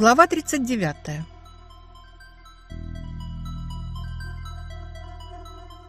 Глава 39.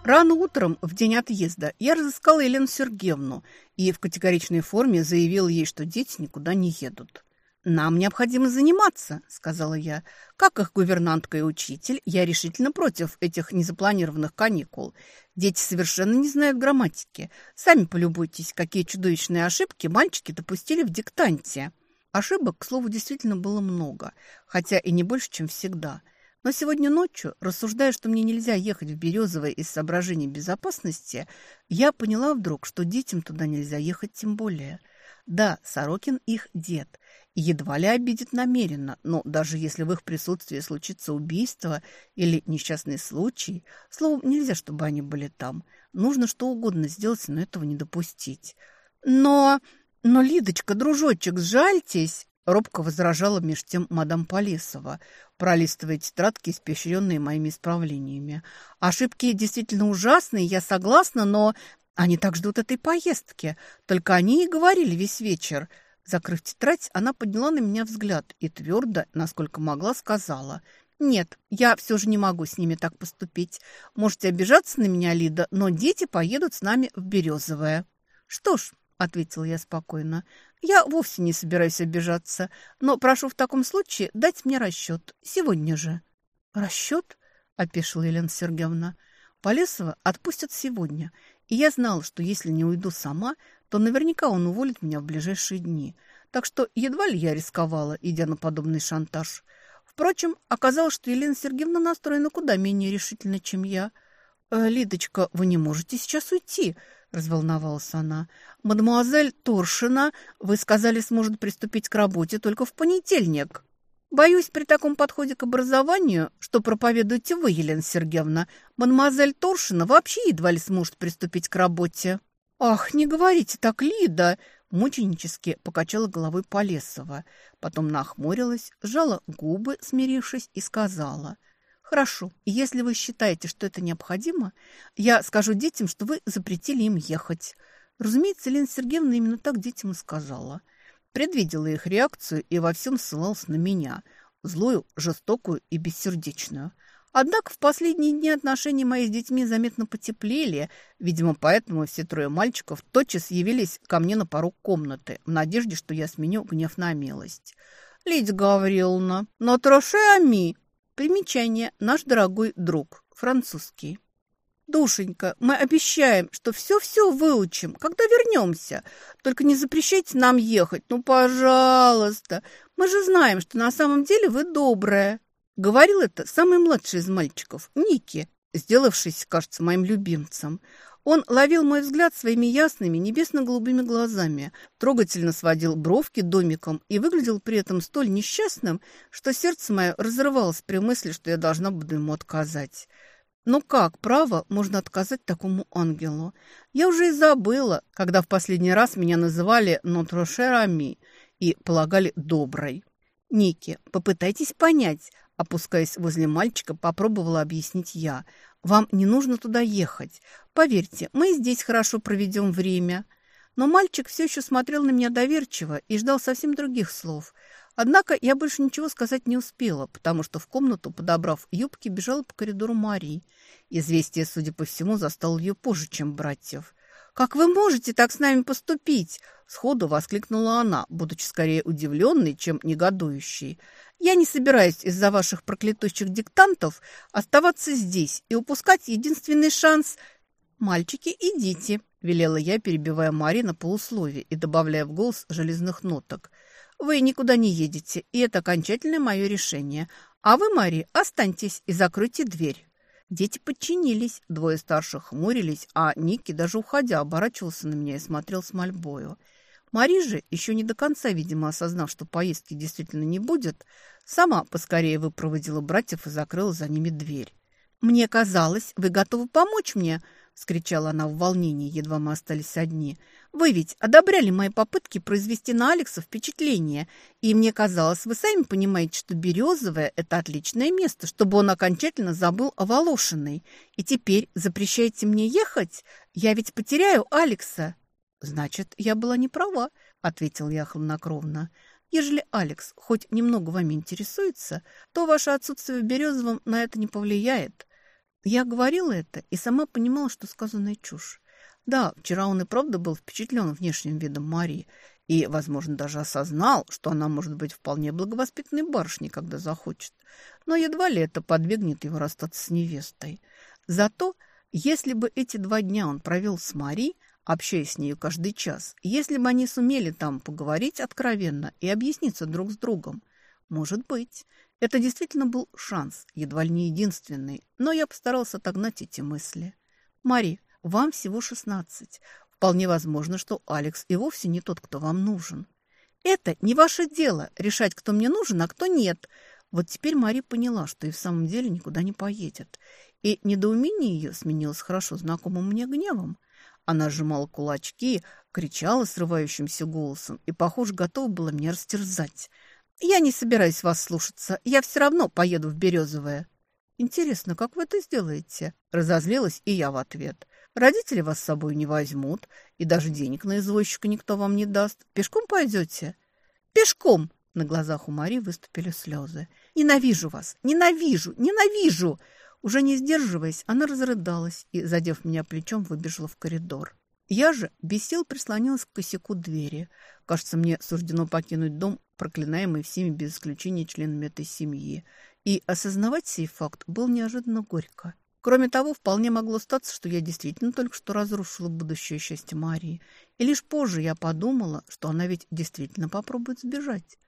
Рано утром, в день отъезда, я разыскала Елену Сергеевну и в категоричной форме заявила ей, что дети никуда не едут. «Нам необходимо заниматься», — сказала я. «Как их гувернантка и учитель, я решительно против этих незапланированных каникул. Дети совершенно не знают грамматики. Сами полюбуйтесь, какие чудовищные ошибки мальчики допустили в диктанте». Ошибок, к слову, действительно было много, хотя и не больше, чем всегда. Но сегодня ночью, рассуждая, что мне нельзя ехать в Березовое из соображений безопасности, я поняла вдруг, что детям туда нельзя ехать тем более. Да, Сорокин их дед, едва ли обидит намеренно, но даже если в их присутствии случится убийство или несчастный случай, словом, нельзя, чтобы они были там. Нужно что угодно сделать, но этого не допустить. Но «Но, Лидочка, дружочек, сжальтесь!» Робко возражала меж тем мадам Полесова, пролистывая тетрадки, испещренные моими исправлениями. «Ошибки действительно ужасные, я согласна, но они так ждут этой поездки. Только они и говорили весь вечер». Закрыв тетрадь, она подняла на меня взгляд и твердо, насколько могла, сказала «Нет, я все же не могу с ними так поступить. Можете обижаться на меня, Лида, но дети поедут с нами в Березовое». «Что ж, ответила я спокойно. «Я вовсе не собираюсь обижаться, но прошу в таком случае дать мне расчет. Сегодня же». «Расчет?» – опешила Елена Сергеевна. «Полесова отпустят сегодня, и я знала, что если не уйду сама, то наверняка он уволит меня в ближайшие дни. Так что едва ли я рисковала, идя на подобный шантаж. Впрочем, оказалось, что Елена Сергеевна настроена куда менее решительно, чем я. «Э, «Лидочка, вы не можете сейчас уйти», – разволновалась она. «Мадемуазель Торшина, вы сказали, сможет приступить к работе только в понедельник». «Боюсь, при таком подходе к образованию, что проповедуете вы, Елена Сергеевна, мадемуазель Торшина вообще едва ли сможет приступить к работе». «Ах, не говорите так, Лида!» Мученически покачала головой Полесова. Потом нахмурилась, сжала губы, смирившись, и сказала – «Хорошо, если вы считаете, что это необходимо, я скажу детям, что вы запретили им ехать». Разумеется, Лена Сергеевна именно так детям и сказала. Предвидела их реакцию и во всем ссылалась на меня, злую, жестокую и бессердечную. Однако в последние дни отношения мои с детьми заметно потеплели. Видимо, поэтому все трое мальчиков тотчас явились ко мне на порог комнаты в надежде, что я сменю гнев на милость. «Лидия Гавриловна, но троше ами!» Примечание «Наш дорогой друг», французский. «Душенька, мы обещаем, что все-все выучим, когда вернемся. Только не запрещайте нам ехать, ну, пожалуйста. Мы же знаем, что на самом деле вы добрая». Говорил это самый младший из мальчиков, Ники, сделавшийся, кажется, моим любимцем. Он ловил мой взгляд своими ясными небесно-голубыми глазами, трогательно сводил бровки домиком и выглядел при этом столь несчастным, что сердце мое разрывалось при мысли, что я должна буду ему отказать. Но как, право, можно отказать такому ангелу? Я уже и забыла, когда в последний раз меня называли «notre cher ami» и полагали «доброй». «Ники, попытайтесь понять», опускаясь возле мальчика, попробовала объяснить я – вам не нужно туда ехать. Поверьте, мы здесь хорошо проведем время». Но мальчик все еще смотрел на меня доверчиво и ждал совсем других слов. Однако я больше ничего сказать не успела, потому что в комнату, подобрав юбки, бежала по коридору Марии. Известие, судя по всему, застало ее позже, чем братьев. «Как вы можете так с нами поступить?» Сходу воскликнула она, будучи скорее удивленной, чем негодующей. «Я не собираюсь из-за ваших проклятущих диктантов оставаться здесь и упускать единственный шанс...» «Мальчики, идите», — велела я, перебивая Мари на полусловие и добавляя в голос железных ноток. «Вы никуда не едете, и это окончательное мое решение. А вы, Мари, останьтесь и закройте дверь». Дети подчинились, двое старших хмурились, а Ники, даже уходя, оборачивался на меня и смотрел с мольбою. Мари же, еще не до конца, видимо, осознав, что поездки действительно не будет, сама поскорее выпроводила братьев и закрыла за ними дверь. «Мне казалось, вы готовы помочь мне?» – вскричала она в волнении, едва мы остались одни. «Вы ведь одобряли мои попытки произвести на Алекса впечатление, и мне казалось, вы сами понимаете, что Березовое – это отличное место, чтобы он окончательно забыл о Волошиной. И теперь запрещаете мне ехать? Я ведь потеряю Алекса». «Значит, я была не права», – ответил я хладнокровно. Ежели Алекс хоть немного вами интересуется, то ваше отсутствие в Березовом на это не повлияет. Я говорила это и сама понимала, что сказанная чушь. Да, вчера он и правда был впечатлен внешним видом Марии и, возможно, даже осознал, что она может быть вполне благовоспитанной барышней, когда захочет. Но едва ли это подвигнет его расстаться с невестой. Зато, если бы эти два дня он провел с Марией, общаясь с нею каждый час, если бы они сумели там поговорить откровенно и объясниться друг с другом, может быть, это действительно был шанс, едва ли не единственный, но я постарался отогнать эти мысли. «Мари, вам всего шестнадцать. Вполне возможно, что Алекс и вовсе не тот, кто вам нужен. Это не ваше дело решать, кто мне нужен, а кто нет. Вот теперь Мари поняла, что и в самом деле никуда не поедет. И недоумение ее сменилось хорошо знакомым мне гневом. Она сжимала кулачки, кричала срывающимся голосом и, похоже, готова была меня растерзать. «Я не собираюсь вас слушаться. Я все равно поеду в Березовое». «Интересно, как вы это сделаете?» Разозлилась и я в ответ. Родители вас с собой не возьмут, и даже денег на извозчика никто вам не даст. Пешком пойдете?» «Пешком!» На глазах у Мари выступили слезы. «Ненавижу вас! Ненавижу! Ненавижу!» Уже не сдерживаясь, она разрыдалась и, задев меня плечом, выбежала в коридор. Я же без сил прислонилась к косяку двери. Кажется, мне суждено покинуть дом, проклинаемый всеми без исключения членами этой семьи. И осознавать сей факт был неожиданно горько. Кроме того, вполне могло статься, что я действительно только что разрушила будущее счастье Марии. И лишь позже я подумала, что она ведь действительно попробует сбежать.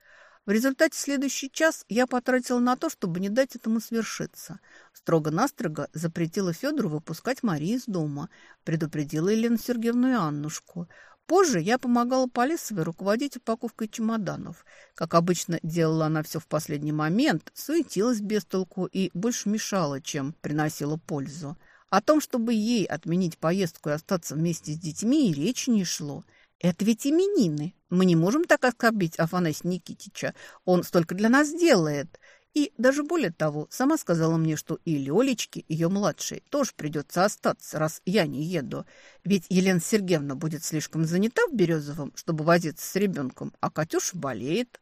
В результате следующий час я потратила на то, чтобы не дать этому свершиться. Строго-настрого запретила Федору выпускать Марии из дома, предупредила Елену Сергеевну и Аннушку. Позже я помогала Полесовой руководить упаковкой чемоданов. Как обычно, делала она все в последний момент, суетилась без толку и больше мешала, чем приносила пользу. О том, чтобы ей отменить поездку и остаться вместе с детьми, и речи не шло. Это ведь именины. Мы не можем так оскорбить Афанасия Никитича. Он столько для нас делает. И даже более того, сама сказала мне, что и Лёлечке, ее младшей, тоже придется остаться, раз я не еду. Ведь Елена Сергеевна будет слишком занята в Березовом, чтобы возиться с ребенком, а Катюша болеет.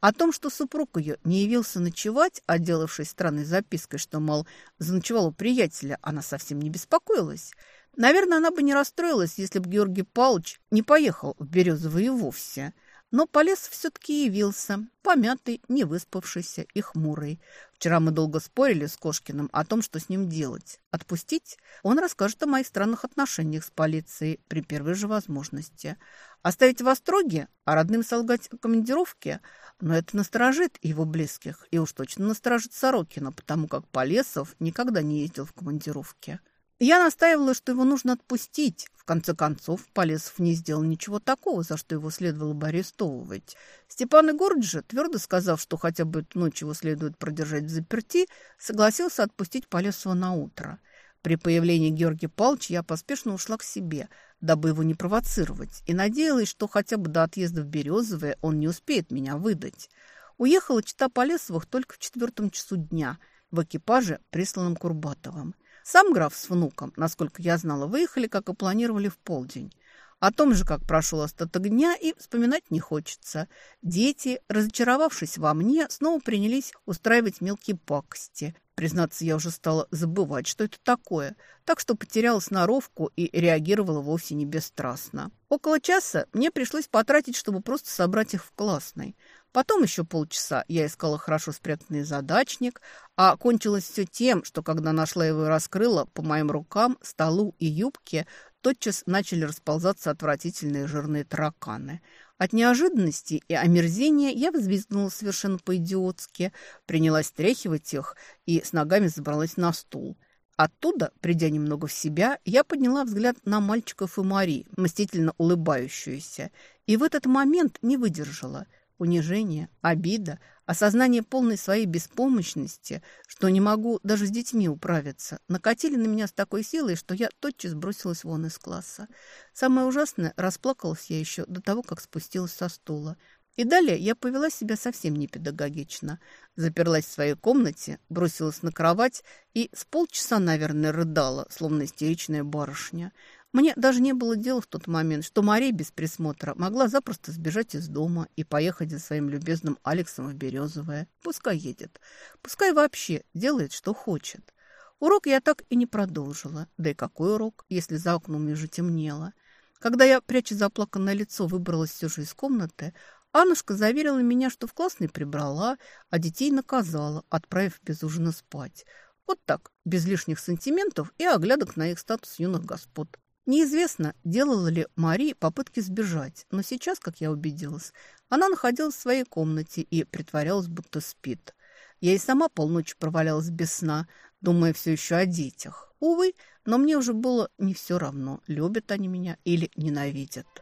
О том, что супруг ее не явился ночевать, отделавшись странной запиской, что, мол, заночевал у приятеля, она совсем не беспокоилась. Наверное, она бы не расстроилась, если бы Георгий Павлович не поехал в Березово и вовсе – но полез все-таки явился, помятый, не выспавшийся и хмурый. Вчера мы долго спорили с Кошкиным о том, что с ним делать. Отпустить? Он расскажет о моих странных отношениях с полицией при первой же возможности. Оставить в Остроге, а родным солгать о командировке? Но это насторожит его близких, и уж точно насторожит Сорокина, потому как Полесов никогда не ездил в командировке. Я настаивала, что его нужно отпустить. В конце концов, Полесов не сделал ничего такого, за что его следовало бы арестовывать. Степан Егорович же, твердо сказав, что хотя бы эту ночь его следует продержать в заперти, согласился отпустить Полесова на утро. При появлении Георгия Павловича я поспешно ушла к себе, дабы его не провоцировать, и надеялась, что хотя бы до отъезда в Березовое он не успеет меня выдать. Уехала чита Полесовых только в четвертом часу дня в экипаже, присланном Курбатовым. Сам граф с внуком, насколько я знала, выехали, как и планировали, в полдень. О том же, как прошел остаток дня, и вспоминать не хочется. Дети, разочаровавшись во мне, снова принялись устраивать мелкие пакости. Признаться, я уже стала забывать, что это такое, так что потеряла сноровку и реагировала вовсе не бесстрастно. Около часа мне пришлось потратить, чтобы просто собрать их в классной. Потом еще полчаса я искала хорошо спрятанный задачник, а кончилось все тем, что когда нашла его и раскрыла, по моим рукам, столу и юбке тотчас начали расползаться отвратительные жирные тараканы. От неожиданности и омерзения я взвизгнула совершенно по-идиотски, принялась стряхивать их и с ногами забралась на стул. Оттуда, придя немного в себя, я подняла взгляд на мальчиков и Мари, мстительно улыбающуюся, и в этот момент не выдержала – Унижение, обида, осознание полной своей беспомощности, что не могу даже с детьми управиться, накатили на меня с такой силой, что я тотчас бросилась вон из класса. Самое ужасное, расплакалась я еще до того, как спустилась со стула. И далее я повела себя совсем не педагогично. Заперлась в своей комнате, бросилась на кровать и с полчаса, наверное, рыдала, словно истеричная барышня. Мне даже не было дела в тот момент, что Мария без присмотра могла запросто сбежать из дома и поехать за своим любезным Алексом в Березовое. Пускай едет. Пускай вообще делает, что хочет. Урок я так и не продолжила. Да и какой урок, если за окном уже темнело? Когда я, пряча заплаканное лицо, выбралась все же из комнаты, Аннушка заверила меня, что в классной прибрала, а детей наказала, отправив без ужина спать. Вот так, без лишних сантиментов и оглядок на их статус юных господ. Неизвестно, делала ли Мари попытки сбежать, но сейчас, как я убедилась, она находилась в своей комнате и притворялась, будто спит. Я и сама полночи провалялась без сна, думая все еще о детях. Увы, но мне уже было не все равно, любят они меня или ненавидят.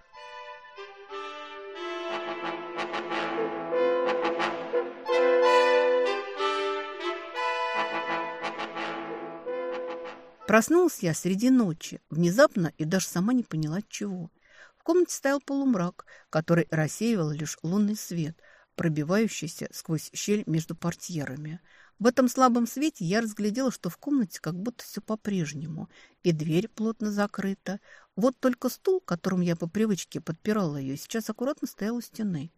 Проснулась я среди ночи, внезапно и даже сама не поняла чего. В комнате стоял полумрак, который рассеивал лишь лунный свет, пробивающийся сквозь щель между портьерами. В этом слабом свете я разглядела, что в комнате как будто все по-прежнему, и дверь плотно закрыта. Вот только стул, которым я по привычке подпирала ее, сейчас аккуратно стоял у стены.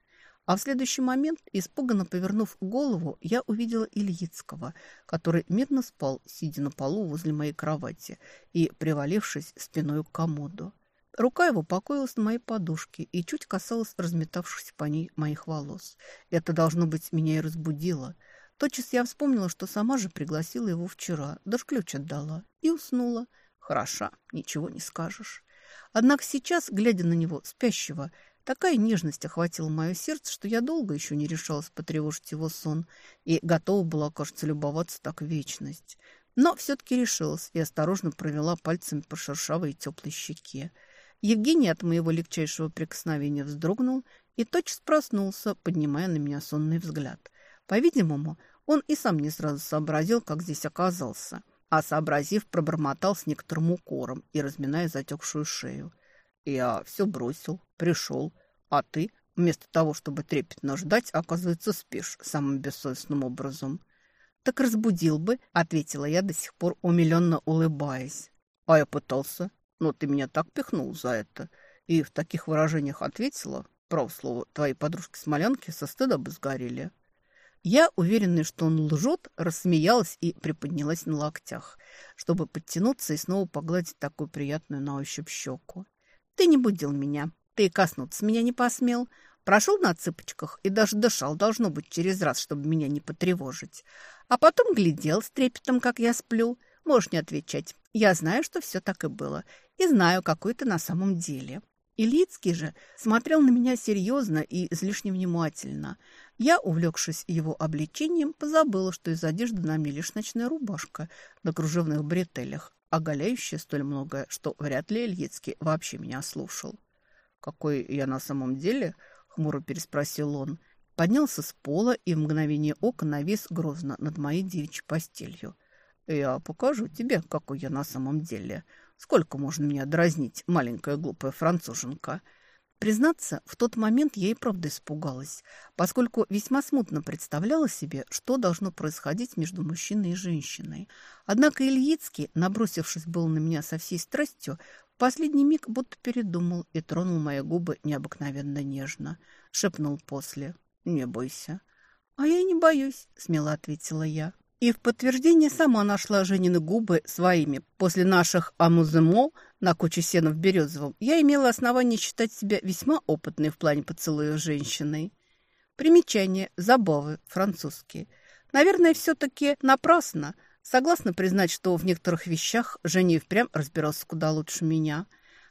А в следующий момент, испуганно повернув голову, я увидела Ильицкого, который мирно спал, сидя на полу возле моей кровати и привалившись спиной к комоду. Рука его покоилась на моей подушке и чуть касалась разметавшихся по ней моих волос. Это, должно быть, меня и разбудило. Тотчас я вспомнила, что сама же пригласила его вчера, даже ключ отдала, и уснула. Хороша, ничего не скажешь. Однако сейчас, глядя на него, спящего, Такая нежность охватила мое сердце, что я долго еще не решалась потревожить его сон и готова была, кажется, любоваться так вечность. Но все-таки решилась и осторожно провела пальцами по шершавой и теплой щеке. Евгений от моего легчайшего прикосновения вздрогнул и тотчас проснулся, поднимая на меня сонный взгляд. По-видимому, он и сам не сразу сообразил, как здесь оказался, а сообразив, пробормотал с некоторым укором и разминая затекшую шею. Я все бросил, пришел, а ты, вместо того, чтобы трепетно ждать, оказывается, спишь самым бессовестным образом. «Так разбудил бы», — ответила я до сих пор умиленно улыбаясь. «А я пытался, но ты меня так пихнул за это». И в таких выражениях ответила, право слово, твои подружки-смолянки со стыда бы сгорели. Я, уверенная, что он лжет, рассмеялась и приподнялась на локтях, чтобы подтянуться и снова погладить такую приятную на ощупь щеку. Ты не будил меня. Ты коснуться меня не посмел. Прошел на цыпочках и даже дышал, должно быть, через раз, чтобы меня не потревожить. А потом глядел с трепетом, как я сплю. Можешь не отвечать. Я знаю, что все так и было. И знаю, какой ты на самом деле. Ильицкий же смотрел на меня серьезно и излишне внимательно. Я, увлекшись его обличением, позабыла, что из одежды на мне лишь ночная рубашка на кружевных бретелях, оголяющее столь многое, что вряд ли Ильицкий вообще меня слушал. «Какой я на самом деле?» — хмуро переспросил он. Поднялся с пола и в мгновение ока навис грозно над моей девичьей постелью. «Я покажу тебе, какой я на самом деле. Сколько можно меня дразнить, маленькая глупая француженка?» Признаться, в тот момент я и правда испугалась, поскольку весьма смутно представляла себе, что должно происходить между мужчиной и женщиной. Однако Ильицкий, набросившись был на меня со всей страстью, последний миг будто передумал и тронул мои губы необыкновенно нежно. Шепнул после «Не бойся». «А я и не боюсь», — смело ответила я. И в подтверждение сама нашла Женины губы своими. После наших амуземо на куче сена в Березовом я имела основание считать себя весьма опытной в плане поцелуя женщиной. Примечание, забавы, французские. Наверное, все-таки напрасно. Согласна признать, что в некоторых вещах Женя и впрямь разбирался куда лучше меня.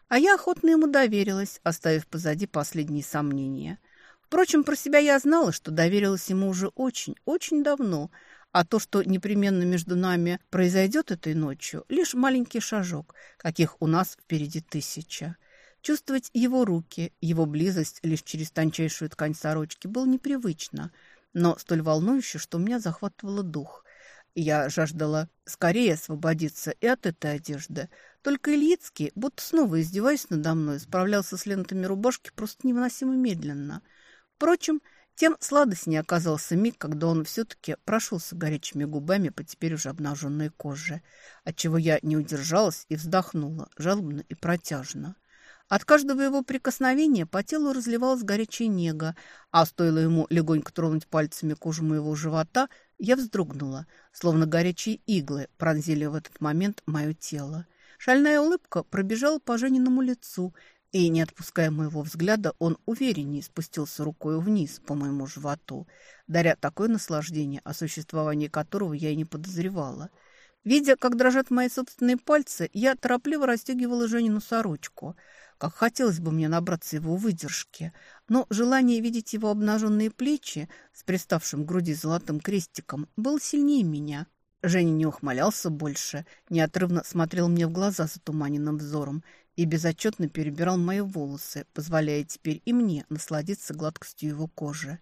А я охотно ему доверилась, оставив позади последние сомнения. Впрочем, про себя я знала, что доверилась ему уже очень, очень давно – а то, что непременно между нами произойдет этой ночью, лишь маленький шажок, каких у нас впереди тысяча. Чувствовать его руки, его близость лишь через тончайшую ткань сорочки было непривычно, но столь волнующе, что меня захватывало дух. Я жаждала скорее освободиться и от этой одежды. Только Ильицкий, будто снова издеваясь надо мной, справлялся с лентами рубашки просто невыносимо медленно. Впрочем, тем сладостнее оказался миг, когда он все-таки прошелся горячими губами по теперь уже обнаженной коже, отчего я не удержалась и вздохнула, жалобно и протяжно. От каждого его прикосновения по телу разливалась горячая нега, а стоило ему легонько тронуть пальцами кожу моего живота, я вздрогнула, словно горячие иглы пронзили в этот момент мое тело. Шальная улыбка пробежала по Жениному лицу, и, не отпуская моего взгляда, он увереннее спустился рукой вниз по моему животу, даря такое наслаждение, о существовании которого я и не подозревала. Видя, как дрожат мои собственные пальцы, я торопливо расстегивала Женину сорочку. Как хотелось бы мне набраться его выдержки, но желание видеть его обнаженные плечи с приставшим к груди золотым крестиком было сильнее меня. Женя не ухмылялся больше, неотрывно смотрел мне в глаза затуманенным взором и безотчетно перебирал мои волосы, позволяя теперь и мне насладиться гладкостью его кожи.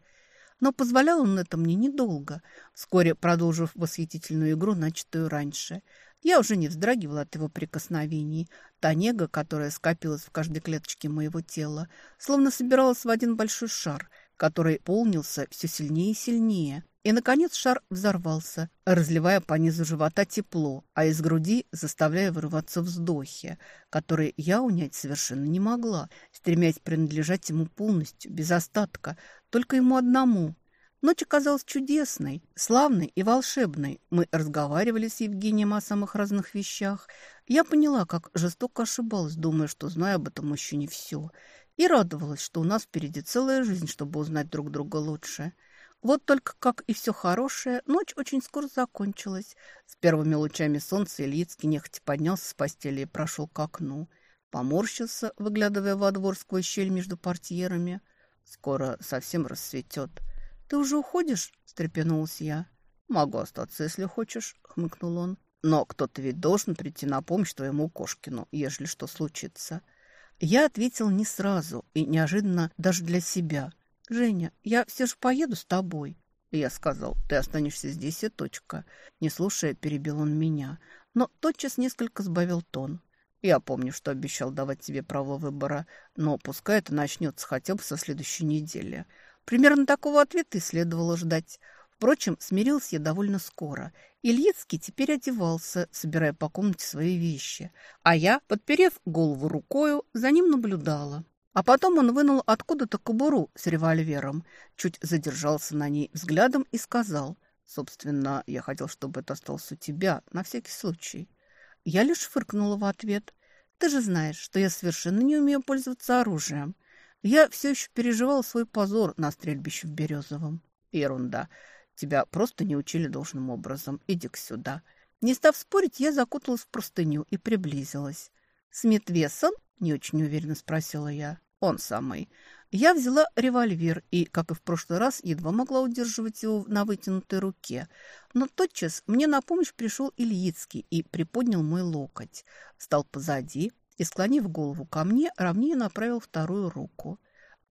Но позволял он это мне недолго, вскоре продолжив восхитительную игру, начатую раньше. Я уже не вздрагивала от его прикосновений. Та нега, которая скопилась в каждой клеточке моего тела, словно собиралась в один большой шар, который полнился все сильнее и сильнее – и, наконец, шар взорвался, разливая по низу живота тепло, а из груди заставляя вырываться вздохи, которые я унять совершенно не могла, стремясь принадлежать ему полностью, без остатка, только ему одному. Ночь оказалась чудесной, славной и волшебной. Мы разговаривали с Евгением о самых разных вещах. Я поняла, как жестоко ошибалась, думая, что знаю об этом мужчине все. И радовалась, что у нас впереди целая жизнь, чтобы узнать друг друга лучше. Вот только, как и все хорошее, ночь очень скоро закончилась. С первыми лучами солнца Ильицкий нехотя поднялся с постели и прошел к окну. Поморщился, выглядывая во двор сквозь щель между портьерами. «Скоро совсем рассветет». «Ты уже уходишь?» – встрепенулась я. «Могу остаться, если хочешь», – хмыкнул он. «Но кто-то ведь должен прийти на помощь твоему Кошкину, ежели что случится». Я ответил не сразу и неожиданно даже для себя – «Женя, я все же поеду с тобой». Я сказал, ты останешься здесь и точка. Не слушая, перебил он меня, но тотчас несколько сбавил тон. Я помню, что обещал давать тебе право выбора, но пускай это начнется хотя бы со следующей недели. Примерно такого ответа следовало ждать. Впрочем, смирился я довольно скоро. Ильицкий теперь одевался, собирая по комнате свои вещи, а я, подперев голову рукою, за ним наблюдала. А потом он вынул откуда-то кобуру с револьвером, чуть задержался на ней взглядом и сказал, «Собственно, я хотел, чтобы это осталось у тебя, на всякий случай». Я лишь фыркнула в ответ. «Ты же знаешь, что я совершенно не умею пользоваться оружием. Я все еще переживал свой позор на стрельбище в Березовом». «Ерунда. Тебя просто не учили должным образом. Иди-ка сюда». Не став спорить, я закуталась в простыню и приблизилась. «Смит Вессон?» – не очень уверенно спросила я. Он самый. Я взяла револьвер и, как и в прошлый раз, едва могла удерживать его на вытянутой руке. Но тотчас мне на помощь пришел Ильицкий и приподнял мой локоть. Встал позади и, склонив голову ко мне, ровнее направил вторую руку.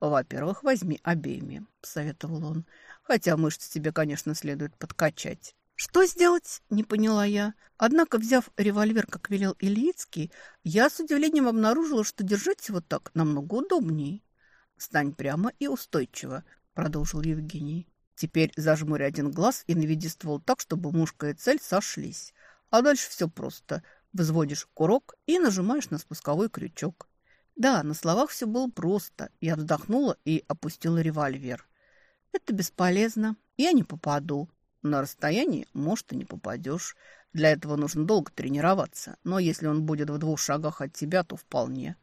«Во-первых, возьми обеими», — посоветовал он. «Хотя мышцы тебе, конечно, следует подкачать». «Что сделать?» – не поняла я. Однако, взяв револьвер, как велел Ильицкий, я с удивлением обнаружила, что держать его так намного удобнее. «Стань прямо и устойчиво», – продолжил Евгений. «Теперь зажмурь один глаз и наведи ствол так, чтобы мушка и цель сошлись. А дальше все просто. Взводишь курок и нажимаешь на спусковой крючок». Да, на словах все было просто. Я вздохнула и опустила револьвер. «Это бесполезно. Я не попаду», на расстоянии, может, и не попадешь. Для этого нужно долго тренироваться. Но если он будет в двух шагах от тебя, то вполне.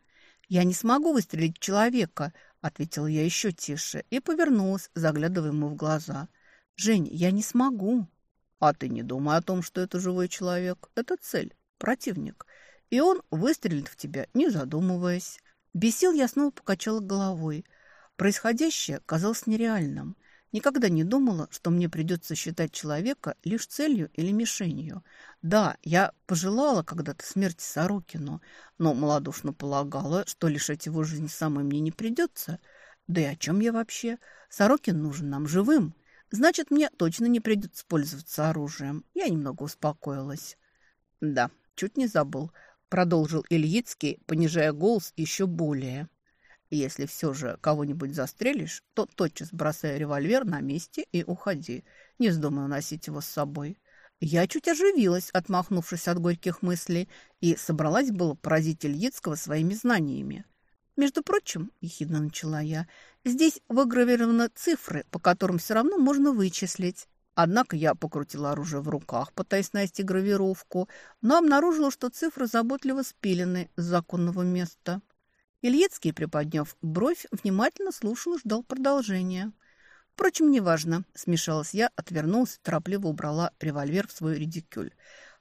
«Я не смогу выстрелить в человека», — ответила я еще тише и повернулась, заглядывая ему в глаза. «Жень, я не смогу». «А ты не думай о том, что это живой человек. Это цель, противник. И он выстрелит в тебя, не задумываясь». Бесил я снова покачала головой. Происходящее казалось нереальным. Никогда не думала, что мне придется считать человека лишь целью или мишенью. Да, я пожелала когда-то смерти Сорокину, но малодушно полагала, что лишать его жизни самой мне не придется. Да и о чем я вообще? Сорокин нужен нам живым. Значит, мне точно не придется пользоваться оружием. Я немного успокоилась. Да, чуть не забыл. Продолжил Ильицкий, понижая голос еще более. Если все же кого-нибудь застрелишь, то тотчас бросай револьвер на месте и уходи. Не вздумай уносить его с собой». Я чуть оживилась, отмахнувшись от горьких мыслей, и собралась было поразить Ильицкого своими знаниями. «Между прочим, — ехидно начала я, — здесь выгравированы цифры, по которым все равно можно вычислить». Однако я покрутила оружие в руках, пытаясь найти гравировку, но обнаружила, что цифры заботливо спилены с законного места. Ильицкий, приподняв бровь, внимательно слушал и ждал продолжения. Впрочем, неважно. Смешалась я, отвернулась, торопливо убрала револьвер в свой редикюль.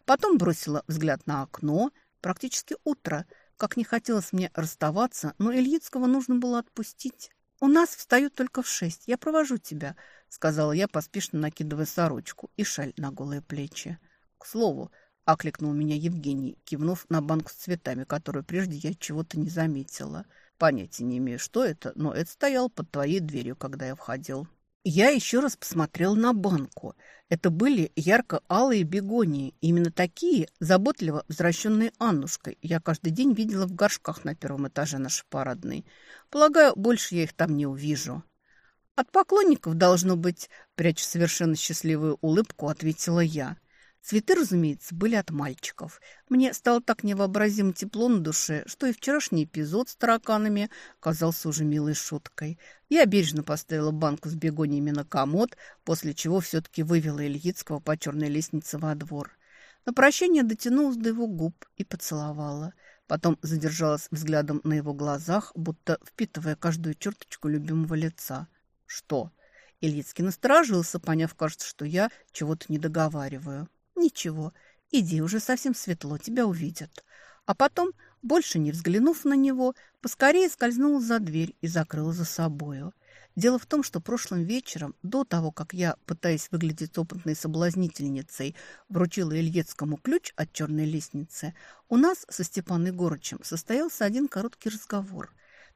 Потом бросила взгляд на окно. Практически утро. Как не хотелось мне расставаться, но Ильицкого нужно было отпустить. «У нас встают только в шесть. Я провожу тебя», — сказала я, поспешно накидывая сорочку и шаль на голые плечи. «К слову», — окликнул меня Евгений, кивнув на банку с цветами, которую прежде я чего-то не заметила. «Понятия не имею, что это, но это стоял под твоей дверью, когда я входил». Я еще раз посмотрел на банку. Это были ярко-алые бегонии. Именно такие, заботливо возвращенные Аннушкой, я каждый день видела в горшках на первом этаже нашей парадной. Полагаю, больше я их там не увижу. От поклонников должно быть, пряча совершенно счастливую улыбку, ответила я. Цветы, разумеется, были от мальчиков. Мне стало так невообразимо тепло на душе, что и вчерашний эпизод с тараканами казался уже милой шуткой. Я бережно поставила банку с бегониями на комод, после чего все-таки вывела Ильицкого по черной лестнице во двор. На прощание дотянулась до его губ и поцеловала. Потом задержалась взглядом на его глазах, будто впитывая каждую черточку любимого лица. «Что?» Ильицкий насторожился, поняв, кажется, что я чего-то не договариваю. «Ничего, иди, уже совсем светло, тебя увидят». А потом, больше не взглянув на него, поскорее скользнула за дверь и закрыла за собою. Дело в том, что прошлым вечером, до того, как я, пытаясь выглядеть опытной соблазнительницей, вручила Ильецкому ключ от черной лестницы, у нас со Степаном Егорычем состоялся один короткий разговор,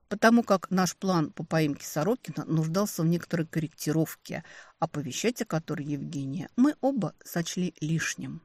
потому как наш план по поимке Сорокина нуждался в некоторой корректировке, оповещать о которой Евгения мы оба сочли лишним.